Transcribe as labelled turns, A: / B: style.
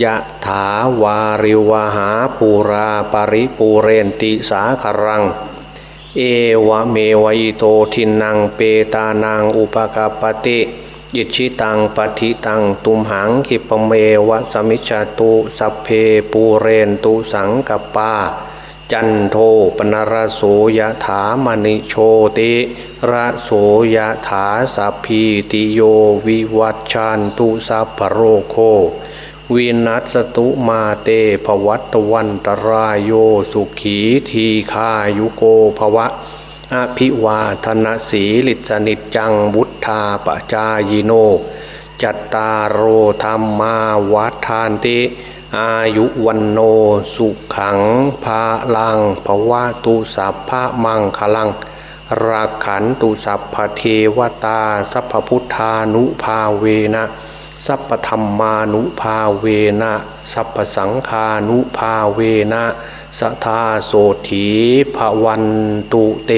A: ยะถาวาริวหาปูราปริปูเรนติสาครัง เอวะเมวิโตทินังเปตานังอุปกาปติยิชิตังปฏิตังตุมหังคิปเมวะสมิจจตุสัพเพปูเรนตุสังกปา จันโทปนรโสยะถามณิโชติระโสยะถาสัพพีติโยวิวัชชันตุสัพพโรโค วินัสตุมาเตภวัตวันตรายโยสุขีทีคายุโกภวะอภิวาธนสีลิสนิจจังวุธาปจายโน จัตตารโอธรรมาวัฏานติ อายุวันโนสุขังภาลังภวะตุสัพพะมังคลัง ราขันตุสัพพเทวตาสัพพุทธานุภาเวนะ สัพพธรรมานุภาเวนะสัพพสังฆานุภาเวนะสทาโสถีภวันตุเต